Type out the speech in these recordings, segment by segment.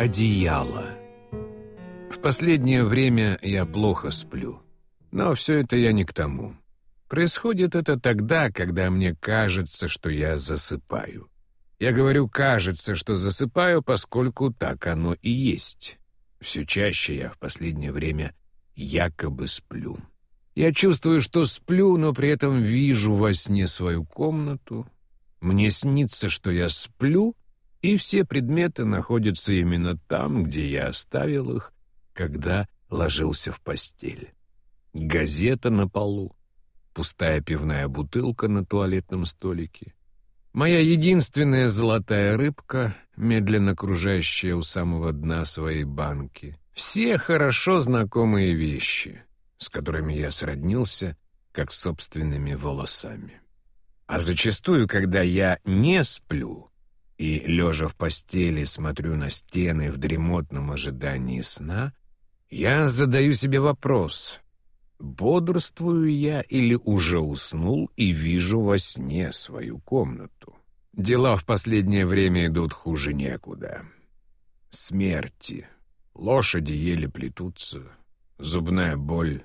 Одеяло. В последнее время я плохо сплю. Но все это я не к тому. Происходит это тогда, когда мне кажется, что я засыпаю. Я говорю «кажется», что засыпаю, поскольку так оно и есть. Все чаще я в последнее время якобы сплю. Я чувствую, что сплю, но при этом вижу во сне свою комнату. Мне снится, что я сплю, и все предметы находятся именно там, где я оставил их, когда ложился в постель. Газета на полу, пустая пивная бутылка на туалетном столике, моя единственная золотая рыбка, медленно кружащая у самого дна своей банки. Все хорошо знакомые вещи, с которыми я сроднился, как собственными волосами. А зачастую, когда я не сплю, и, лежа в постели, смотрю на стены в дремотном ожидании сна, я задаю себе вопрос, бодрствую я или уже уснул и вижу во сне свою комнату. Дела в последнее время идут хуже некуда. Смерти. Лошади еле плетутся, зубная боль,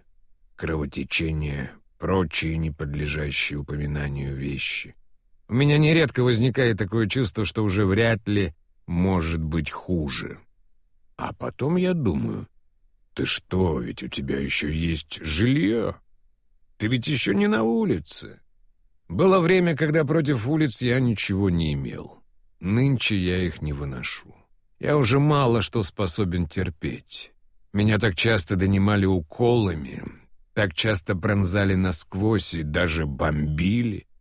кровотечение, прочие неподлежащие упоминанию вещи — у меня нередко возникает такое чувство, что уже вряд ли может быть хуже. А потом я думаю, ты что, ведь у тебя еще есть жилье? Ты ведь еще не на улице. Было время, когда против улиц я ничего не имел. Нынче я их не выношу. Я уже мало что способен терпеть. Меня так часто донимали уколами, так часто пронзали насквозь и даже бомбили —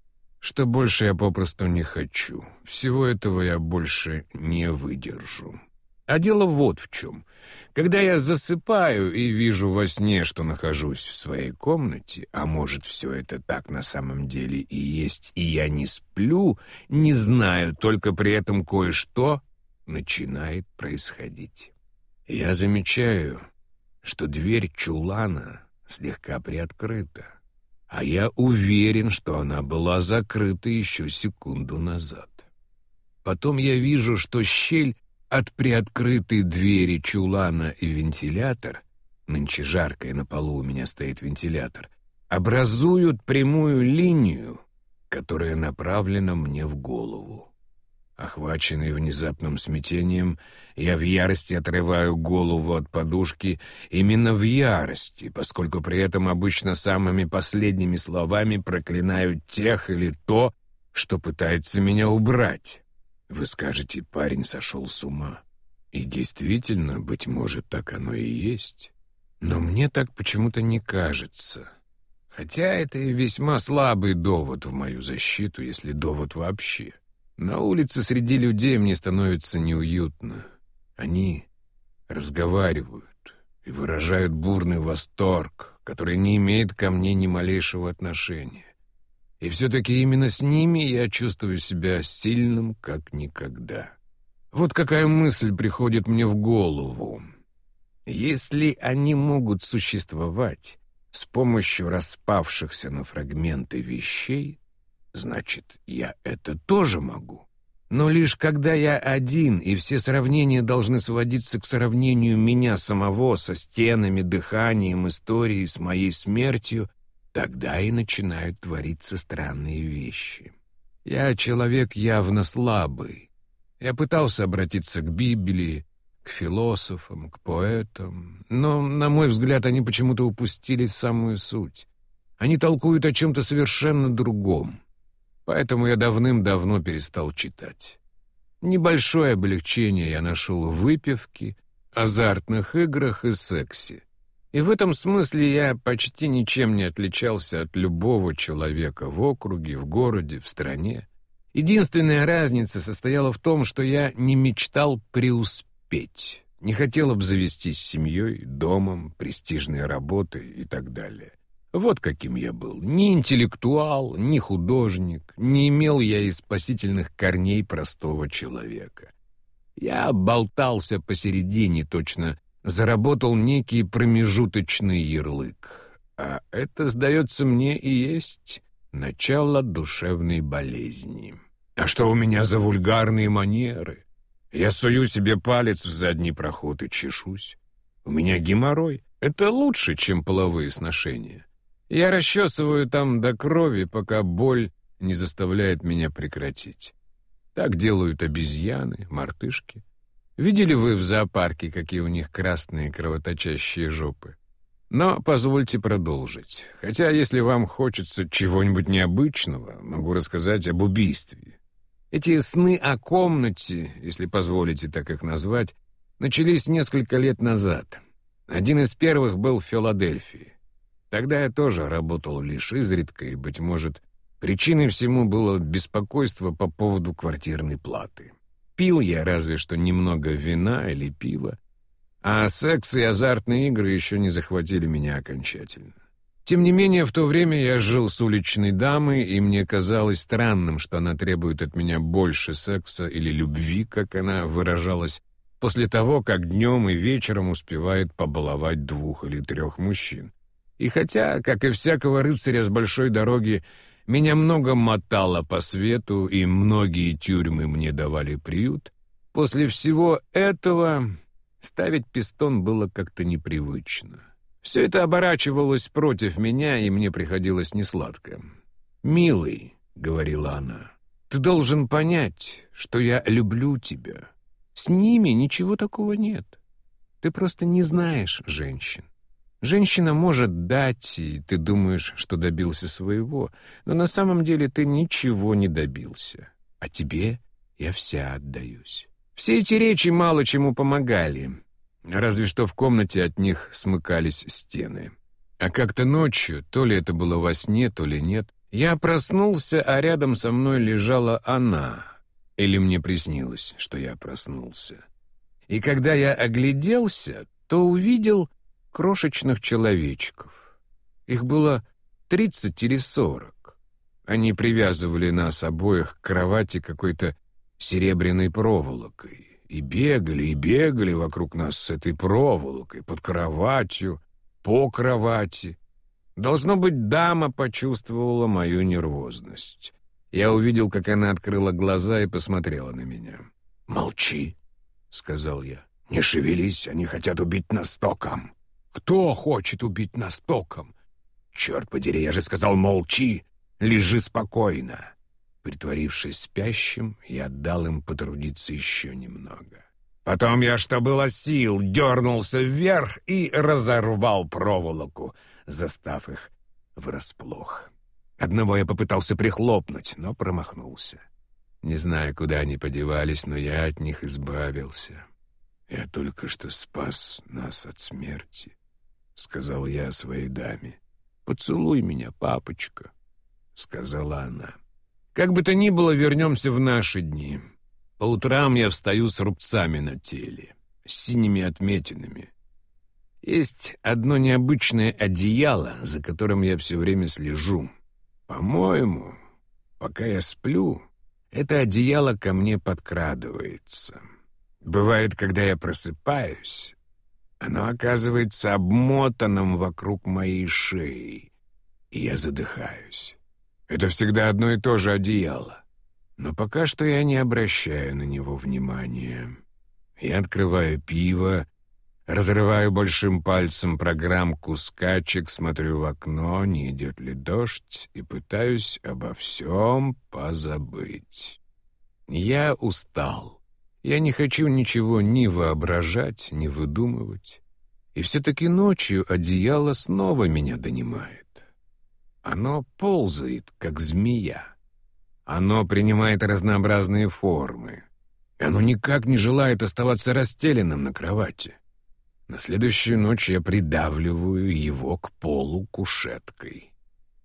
что больше я попросту не хочу. Всего этого я больше не выдержу. А дело вот в чем. Когда я засыпаю и вижу во сне, что нахожусь в своей комнате, а может, все это так на самом деле и есть, и я не сплю, не знаю, только при этом кое-что начинает происходить. Я замечаю, что дверь чулана слегка приоткрыта а я уверен, что она была закрыта еще секунду назад. Потом я вижу, что щель от приоткрытой двери чулана и вентилятор, нынче жарко и на полу у меня стоит вентилятор, образуют прямую линию, которая направлена мне в голову. Охваченный внезапным смятением, я в ярости отрываю голову от подушки, именно в ярости, поскольку при этом обычно самыми последними словами проклинаю тех или то, что пытается меня убрать. Вы скажете, парень сошел с ума. И действительно, быть может, так оно и есть. Но мне так почему-то не кажется. Хотя это и весьма слабый довод в мою защиту, если довод вообще. На улице среди людей мне становится неуютно. Они разговаривают и выражают бурный восторг, который не имеет ко мне ни малейшего отношения. И все-таки именно с ними я чувствую себя сильным, как никогда. Вот какая мысль приходит мне в голову. Если они могут существовать с помощью распавшихся на фрагменты вещей, Значит, я это тоже могу. Но лишь когда я один, и все сравнения должны сводиться к сравнению меня самого со стенами, дыханием, историей, с моей смертью, тогда и начинают твориться странные вещи. Я человек явно слабый. Я пытался обратиться к Библии, к философам, к поэтам, но, на мой взгляд, они почему-то упустили самую суть. Они толкуют о чем-то совершенно другом. Поэтому я давным-давно перестал читать. Небольшое облегчение я нашел в выпивке, азартных играх и сексе. И в этом смысле я почти ничем не отличался от любого человека в округе, в городе, в стране. Единственная разница состояла в том, что я не мечтал преуспеть, не хотел обзавестись семьей, домом, престижной работой и так далее. Вот каким я был. Ни интеллектуал, ни художник. Не имел я и спасительных корней простого человека. Я болтался посередине, точно заработал некий промежуточный ярлык. А это, сдается мне, и есть начало душевной болезни. А что у меня за вульгарные манеры? Я сую себе палец в задний проход и чешусь. У меня геморрой. Это лучше, чем половые сношения. Я расчесываю там до крови, пока боль не заставляет меня прекратить. Так делают обезьяны, мартышки. Видели вы в зоопарке, какие у них красные кровоточащие жопы? Но позвольте продолжить. Хотя, если вам хочется чего-нибудь необычного, могу рассказать об убийстве. Эти сны о комнате, если позволите так их назвать, начались несколько лет назад. Один из первых был в Филадельфии. Тогда я тоже работал лишь изредка, и, быть может, причиной всему было беспокойство по поводу квартирной платы. Пил я разве что немного вина или пива, а секс и азартные игры еще не захватили меня окончательно. Тем не менее, в то время я жил с уличной дамой, и мне казалось странным, что она требует от меня больше секса или любви, как она выражалась, после того, как днем и вечером успевает побаловать двух или трех мужчин. И хотя, как и всякого рыцаря с большой дороги, меня много мотало по свету, и многие тюрьмы мне давали приют, после всего этого Ставить пистон было как-то непривычно. Все это оборачивалось против меня, и мне приходилось несладко. «Милый», — говорила она, — «ты должен понять, что я люблю тебя. С ними ничего такого нет. Ты просто не знаешь женщин. Женщина может дать, и ты думаешь, что добился своего, но на самом деле ты ничего не добился. А тебе я вся отдаюсь. Все эти речи мало чему помогали, разве что в комнате от них смыкались стены. А как-то ночью, то ли это было во сне, то ли нет, я проснулся, а рядом со мной лежала она. Или мне приснилось, что я проснулся. И когда я огляделся, то увидел крошечных человечков. Их было тридцать или сорок. Они привязывали нас обоих к кровати какой-то серебряной проволокой. И бегали, и бегали вокруг нас с этой проволокой, под кроватью, по кровати. Должно быть, дама почувствовала мою нервозность. Я увидел, как она открыла глаза и посмотрела на меня. «Молчи», — сказал я. «Не шевелись, они хотят убить нас током». «Кто хочет убить нас током?» «Черт подери, я же сказал, молчи, лежи спокойно». Притворившись спящим, я дал им потрудиться еще немного. Потом я, что было сил, дернулся вверх и разорвал проволоку, застав их врасплох. Одного я попытался прихлопнуть, но промахнулся. Не знаю, куда они подевались, но я от них избавился. «Я только что спас нас от смерти», — сказал я своей даме. «Поцелуй меня, папочка», — сказала она. Как бы то ни было, вернемся в наши дни. По утрам я встаю с рубцами на теле, с синими отметинами. Есть одно необычное одеяло, за которым я все время слежу. По-моему, пока я сплю, это одеяло ко мне подкрадывается. Бывает, когда я просыпаюсь, оно оказывается обмотанным вокруг моей шеи, и я задыхаюсь. Это всегда одно и то же одеяло. Но пока что я не обращаю на него внимания. Я открываю пиво, разрываю большим пальцем программку скачек, смотрю в окно, не идет ли дождь, и пытаюсь обо всем позабыть. Я устал. Я не хочу ничего ни воображать, ни выдумывать. И все-таки ночью одеяло снова меня донимает. Оно ползает, как змея. Оно принимает разнообразные формы. Оно никак не желает оставаться расстеленным на кровати. На следующую ночь я придавливаю его к полу кушеткой.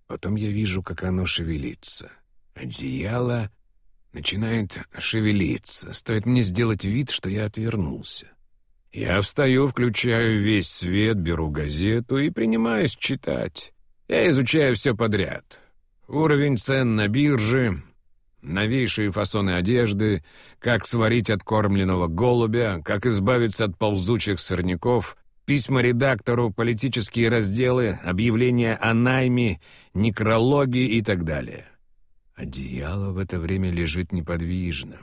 Потом я вижу, как оно шевелится. Одеяло начинает шевелиться. Стоит мне сделать вид, что я отвернулся. Я встаю, включаю весь свет, беру газету и принимаюсь читать. Я изучаю все подряд. Уровень цен на бирже, новейшие фасоны одежды, как сварить откормленного голубя, как избавиться от ползучих сорняков, письма редактору, политические разделы, объявления о найме, некрологи и так далее. Одеяло в это время лежит неподвижно.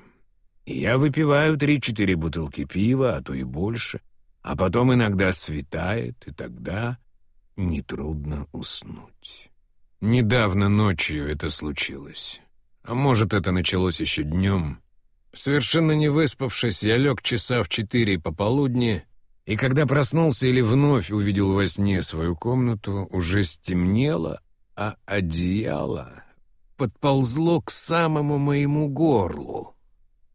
Я выпиваю три-четыре бутылки пива, а то и больше, а потом иногда светает, и тогда нетрудно уснуть. Недавно ночью это случилось. А может, это началось еще днем. Совершенно не выспавшись, я лег часа в четыре пополудни, и когда проснулся или вновь увидел во сне свою комнату, уже стемнело, а одеяло подползло к самому моему горлу.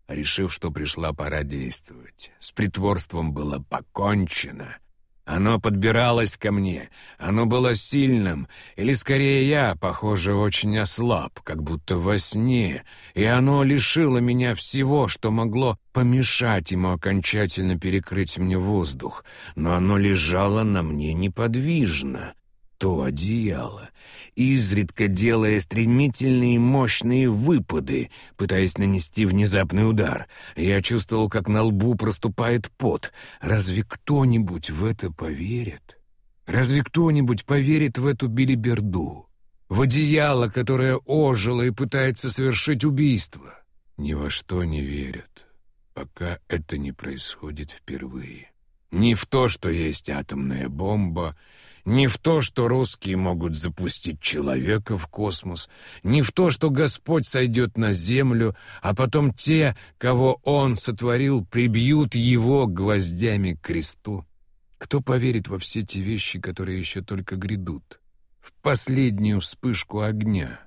Решив, что пришла пора действовать, с притворством было покончено. Оно подбиралось ко мне, оно было сильным, или скорее я, похоже, очень ослаб, как будто во сне, и оно лишило меня всего, что могло помешать ему окончательно перекрыть мне воздух, но оно лежало на мне неподвижно, то одеяло, изредка делая стремительные мощные выпады, пытаясь нанести внезапный удар. Я чувствовал, как на лбу проступает пот. Разве кто-нибудь в это поверит? Разве кто-нибудь поверит в эту билиберду? В одеяло, которое ожило и пытается совершить убийство? Ни во что не верят, пока это не происходит впервые. Ни в то, что есть атомная бомба, не в то, что русские могут запустить человека в космос, не в то, что Господь сойдет на землю, а потом те, кого Он сотворил, прибьют Его гвоздями к кресту. Кто поверит во все те вещи, которые еще только грядут? В последнюю вспышку огня.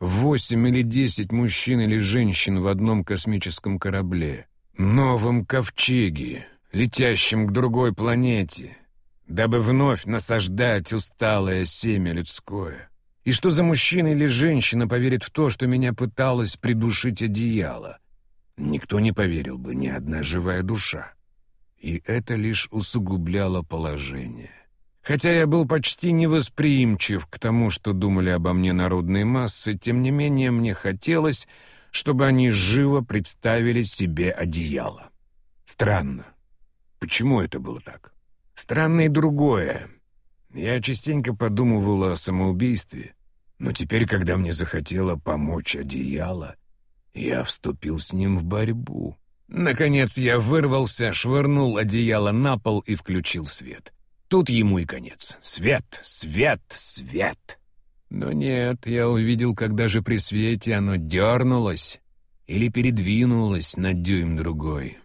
Восемь или десять мужчин или женщин в одном космическом корабле. Новом ковчеге, летящем к другой планете — дабы вновь насаждать усталое семя людское. И что за мужчина или женщина поверит в то, что меня пыталось придушить одеяло? Никто не поверил бы, ни одна живая душа. И это лишь усугубляло положение. Хотя я был почти невосприимчив к тому, что думали обо мне народные массы, тем не менее мне хотелось, чтобы они живо представили себе одеяло. Странно. Почему это было так? Странно и другое. Я частенько подумывал о самоубийстве, но теперь, когда мне захотело помочь одеяло, я вступил с ним в борьбу. Наконец я вырвался, швырнул одеяло на пол и включил свет. Тут ему и конец. Свет, свет, свет. Но нет, я увидел, когда же при свете оно дернулось или передвинулось на дюйм другой.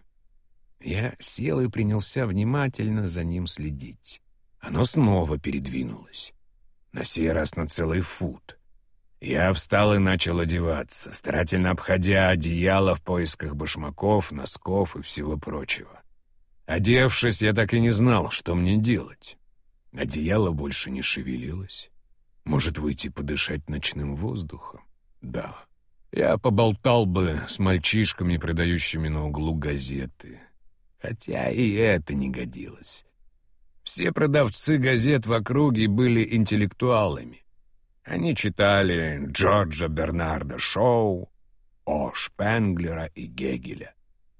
Я сел и принялся внимательно за ним следить. Оно снова передвинулось. На сей раз на целый фут. Я встал и начал одеваться, старательно обходя одеяло в поисках башмаков, носков и всего прочего. Одевшись, я так и не знал, что мне делать. Одеяло больше не шевелилось. Может, выйти подышать ночным воздухом? Да. Я поболтал бы с мальчишками, продающими на углу газеты. Хотя и это не годилось. Все продавцы газет в округе были интеллектуалами. Они читали Джорджа Бернарда Шоу, О. Шпенглера и Гегеля.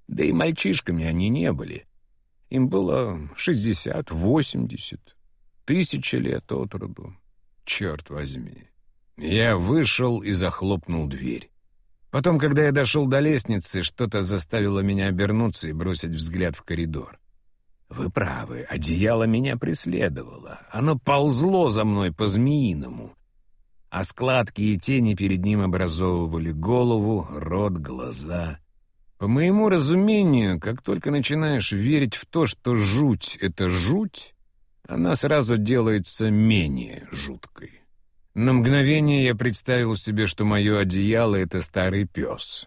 Да и мальчишками они не были. Им было шестьдесят, восемьдесят, тысяча лет от роду. Черт возьми. Я вышел и захлопнул дверь. Потом, когда я дошел до лестницы, что-то заставило меня обернуться и бросить взгляд в коридор. Вы правы, одеяло меня преследовало. Оно ползло за мной по-змеиному. А складки и тени перед ним образовывали голову, рот, глаза. По моему разумению, как только начинаешь верить в то, что жуть — это жуть, она сразу делается менее жуткой. На мгновение я представил себе, что мое одеяло — это старый пес,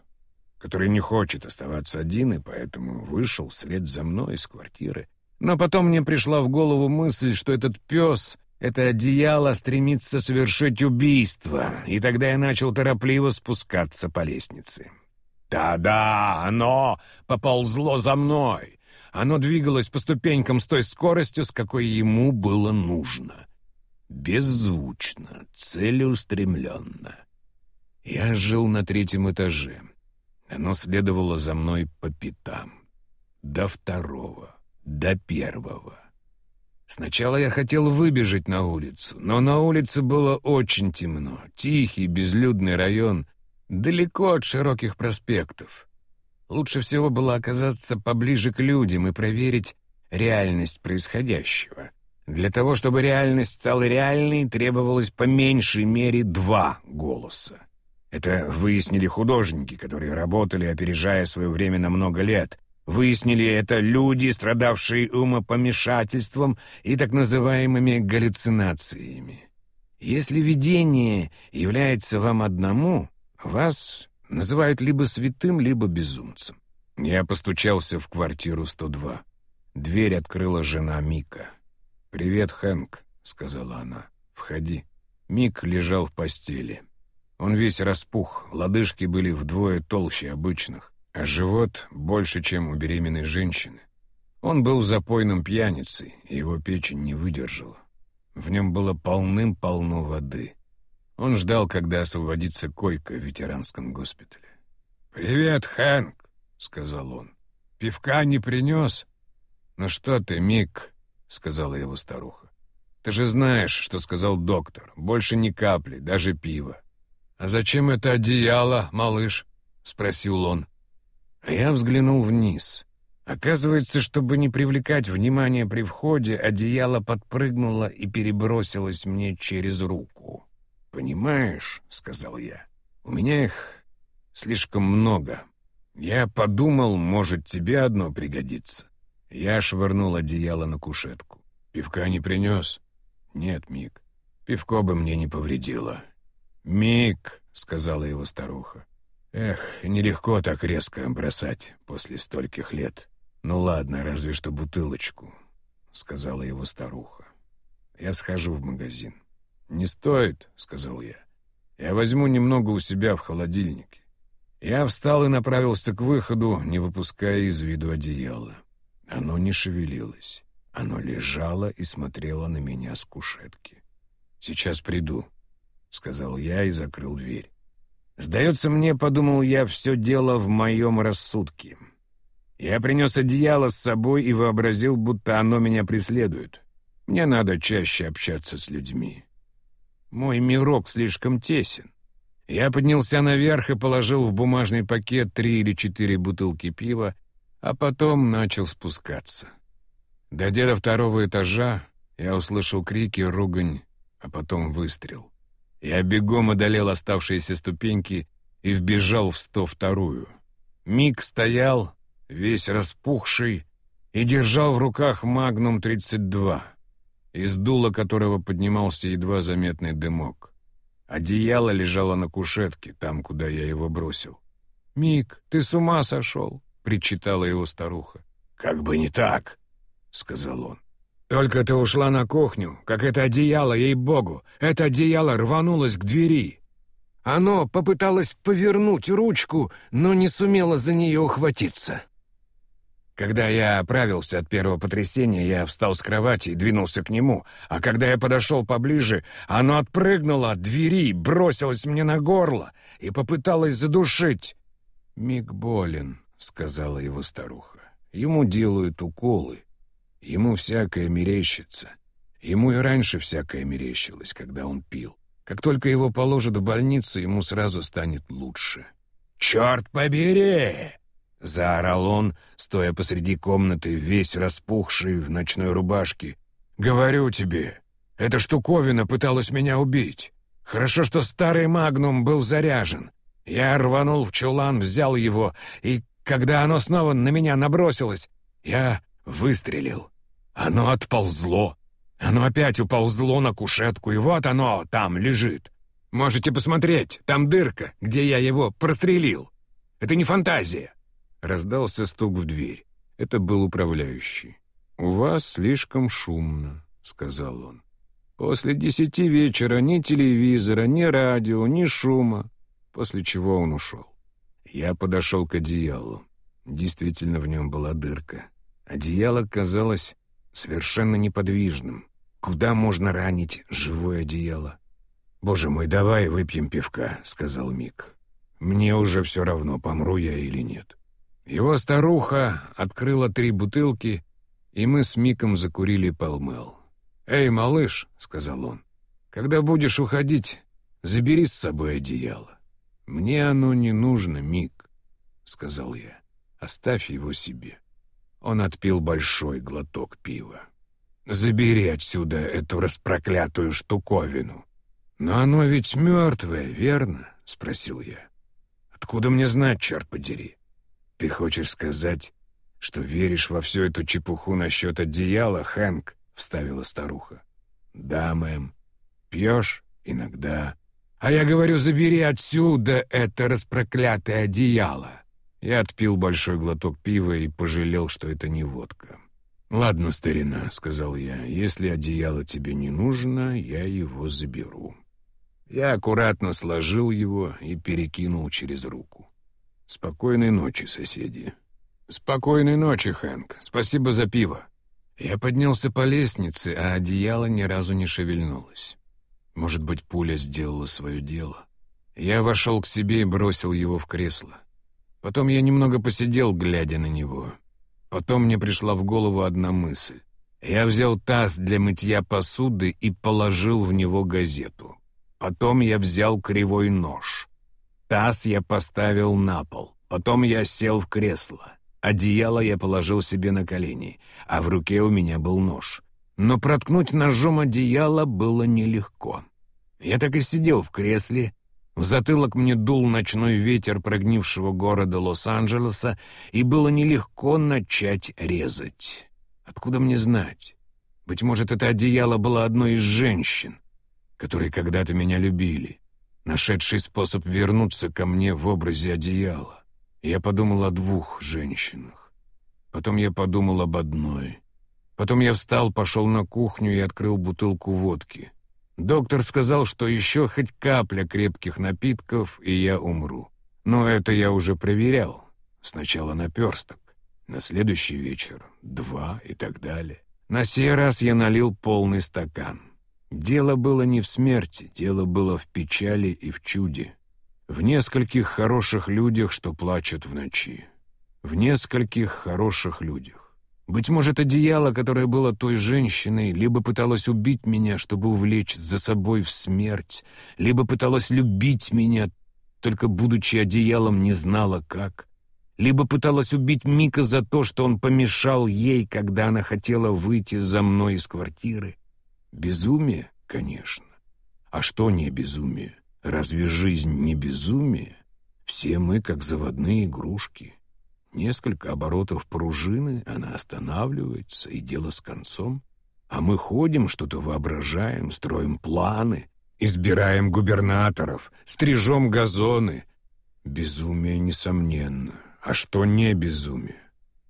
который не хочет оставаться один, и поэтому вышел вслед за мной из квартиры. Но потом мне пришла в голову мысль, что этот пес, это одеяло стремится совершить убийство, и тогда я начал торопливо спускаться по лестнице. Да-да, оно поползло за мной. Оно двигалось по ступенькам с той скоростью, с какой ему было нужно беззвучно, целеустремленно. Я жил на третьем этаже. Оно следовало за мной по пятам. До второго, до первого. Сначала я хотел выбежать на улицу, но на улице было очень темно, тихий, безлюдный район, далеко от широких проспектов. Лучше всего было оказаться поближе к людям и проверить реальность происходящего. Для того, чтобы реальность стала реальной, требовалось по меньшей мере два голоса. Это выяснили художники, которые работали, опережая свое время на много лет. Выяснили это люди, страдавшие умопомешательством и так называемыми галлюцинациями. Если видение является вам одному, вас называют либо святым, либо безумцем. Я постучался в квартиру 102. Дверь открыла жена Мика. «Привет, Хэнк», — сказала она. «Входи». Мик лежал в постели. Он весь распух, лодыжки были вдвое толще обычных, а живот больше, чем у беременной женщины. Он был запойным пьяницей, и его печень не выдержала. В нем было полным-полно воды. Он ждал, когда освободится койка в ветеранском госпитале. «Привет, Хэнк», — сказал он. «Пивка не принес?» «Ну что ты, Мик», — сказала его старуха. «Ты же знаешь, что сказал доктор. Больше ни капли, даже пива». «А зачем это одеяло, малыш?» — спросил он. А я взглянул вниз. Оказывается, чтобы не привлекать внимание при входе, одеяло подпрыгнуло и перебросилось мне через руку. «Понимаешь», — сказал я, — «у меня их слишком много. Я подумал, может, тебе одно пригодится». Я швырнул одеяло на кушетку. «Пивка не принес?» «Нет, Мик, пивко бы мне не повредило». «Мик», — сказала его старуха, — «эх, нелегко так резко бросать после стольких лет». «Ну ладно, разве что бутылочку», — сказала его старуха. «Я схожу в магазин». «Не стоит», — сказал я. «Я возьму немного у себя в холодильнике». Я встал и направился к выходу, не выпуская из виду одеяла. Оно не шевелилось. Оно лежало и смотрело на меня с кушетки. «Сейчас приду», — сказал я и закрыл дверь. «Сдается мне, — подумал я, — все дело в моем рассудке. Я принес одеяло с собой и вообразил, будто оно меня преследует. Мне надо чаще общаться с людьми. Мой мирок слишком тесен. Я поднялся наверх и положил в бумажный пакет три или четыре бутылки пива, а потом начал спускаться. Дойдя до второго этажа, я услышал крики, ругань, а потом выстрел. Я бегом одолел оставшиеся ступеньки и вбежал в сто вторую. Мик стоял, весь распухший, и держал в руках «Магнум-32», из дула которого поднимался едва заметный дымок. Одеяло лежало на кушетке, там, куда я его бросил. «Мик, ты с ума сошел!» — причитала его старуха. «Как бы не так!» — сказал он. «Только ты ушла на кухню, как это одеяло, ей-богу! Это одеяло рванулось к двери!» Оно попыталось повернуть ручку, но не сумело за нее ухватиться. Когда я оправился от первого потрясения, я встал с кровати и двинулся к нему, а когда я подошел поближе, оно отпрыгнуло от двери, бросилось мне на горло и попыталось задушить. «Миг болен», — сказала его старуха. «Ему делают уколы. Ему всякое мерещится. Ему и раньше всякое мерещилось, когда он пил. Как только его положат в больницу, ему сразу станет лучше». «Черт побери!» — заорал он, стоя посреди комнаты, весь распухший в ночной рубашке. «Говорю тебе, эта штуковина пыталась меня убить. Хорошо, что старый магнум был заряжен. Я рванул в чулан, взял его, и когда оно снова на меня набросилось, я выстрелил. Оно отползло. Оно опять уползло на кушетку, и вот оно там лежит. Можете посмотреть, там дырка, где я его прострелил. Это не фантазия. Раздался стук в дверь. Это был управляющий. «У вас слишком шумно», — сказал он. «После десяти вечера ни телевизора, ни радио, ни шума». После чего он ушел. Я подошел к одеялу. Действительно, в нем была дырка. Одеяло казалось совершенно неподвижным. Куда можно ранить живое одеяло? «Боже мой, давай выпьем пивка», — сказал Мик. «Мне уже все равно, помру я или нет». Его старуха открыла три бутылки, и мы с Миком закурили полмел. «Эй, малыш», — сказал он, — «когда будешь уходить, забери с собой одеяло». «Мне оно не нужно, Мик», — сказал я. Оставь его себе». Он отпил большой глоток пива. «Забери отсюда эту распроклятую штуковину». «Но оно ведь мертвое, верно?» — спросил я. «Откуда мне знать, черт подери? Ты хочешь сказать, что веришь во всю эту чепуху насчет одеяла, Хэнк?» — вставила старуха. «Да, мэм. Пьешь? Иногда. А я говорю, забери отсюда это распроклятое одеяло». Я отпил большой глоток пива и пожалел, что это не водка. «Ладно, старина», — сказал я, — «если одеяло тебе не нужно, я его заберу». Я аккуратно сложил его и перекинул через руку. «Спокойной ночи, соседи». «Спокойной ночи, Хэнк. Спасибо за пиво». Я поднялся по лестнице, а одеяло ни разу не шевельнулось. Может быть, пуля сделала свое дело. Я вошел к себе и бросил его в кресло. Потом я немного посидел, глядя на него. Потом мне пришла в голову одна мысль. Я взял таз для мытья посуды и положил в него газету. Потом я взял кривой нож. Таз я поставил на пол. Потом я сел в кресло. Одеяло я положил себе на колени, а в руке у меня был нож. Но проткнуть ножом одеяло было нелегко. Я так и сидел в кресле. В затылок мне дул ночной ветер прогнившего города Лос-Анджелеса, и было нелегко начать резать. Откуда мне знать? Быть может, это одеяло было одной из женщин, которые когда-то меня любили, нашедший способ вернуться ко мне в образе одеяла. Я подумал о двух женщинах. Потом я подумал об одной. Потом я встал, пошел на кухню и открыл бутылку водки. Доктор сказал, что еще хоть капля крепких напитков, и я умру. Но это я уже проверял. Сначала наперсток, на следующий вечер два и так далее. На сей раз я налил полный стакан. Дело было не в смерти, дело было в печали и в чуде. В нескольких хороших людях, что плачут в ночи. В нескольких хороших людях. Быть может, одеяло, которое было той женщиной, либо пыталось убить меня, чтобы увлечь за собой в смерть, либо пыталось любить меня, только будучи одеялом не знала как, либо пыталась убить Мика за то, что он помешал ей, когда она хотела выйти за мной из квартиры. Безумие, конечно. А что не безумие? Разве жизнь не безумие? Все мы как заводные игрушки. Несколько оборотов пружины, она останавливается, и дело с концом. А мы ходим, что-то воображаем, строим планы, избираем губернаторов, стрижем газоны. Безумие, несомненно. А что не безумие?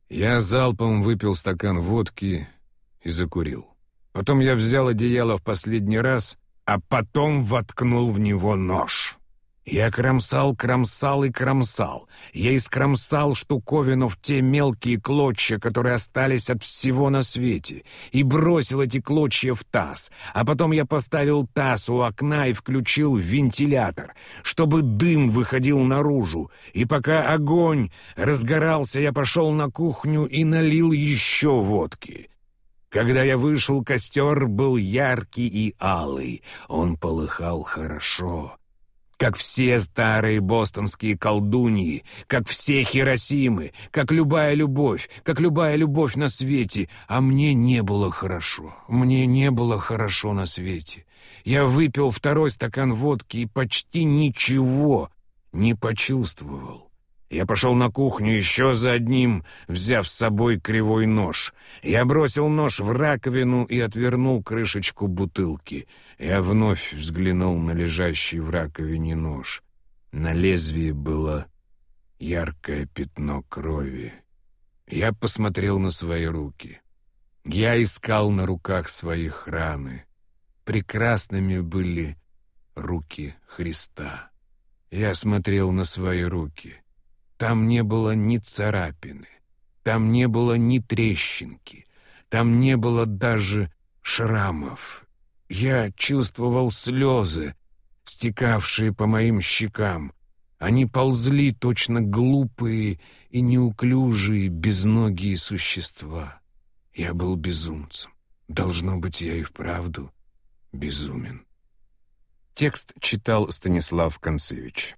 Я залпом выпил стакан водки и закурил. Потом я взял одеяло в последний раз, а потом воткнул в него нож. Я кромсал, кромсал и кромсал. Я искромсал штуковину в те мелкие клочья, которые остались от всего на свете, и бросил эти клочья в таз. А потом я поставил таз у окна и включил вентилятор, чтобы дым выходил наружу. И пока огонь разгорался, я пошел на кухню и налил еще водки. Когда я вышел, костер был яркий и алый. Он полыхал хорошо. Как все старые бостонские колдуньи, как все Хиросимы, как любая любовь, как любая любовь на свете. А мне не было хорошо. Мне не было хорошо на свете. Я выпил второй стакан водки и почти ничего не почувствовал. Я пошел на кухню еще за одним, взяв с собой кривой нож. Я бросил нож в раковину и отвернул крышечку бутылки. Я вновь взглянул на лежащий в раковине нож. На лезвии было яркое пятно крови. Я посмотрел на свои руки. Я искал на руках своих раны. Прекрасными были руки Христа. Я смотрел на свои руки — там не было ни царапины, там не было ни трещинки, там не было даже шрамов. Я чувствовал слезы, стекавшие по моим щекам. Они ползли точно глупые и неуклюжие, безногие существа. Я был безумцем. Должно быть, я и вправду безумен. Текст читал Станислав Концевич.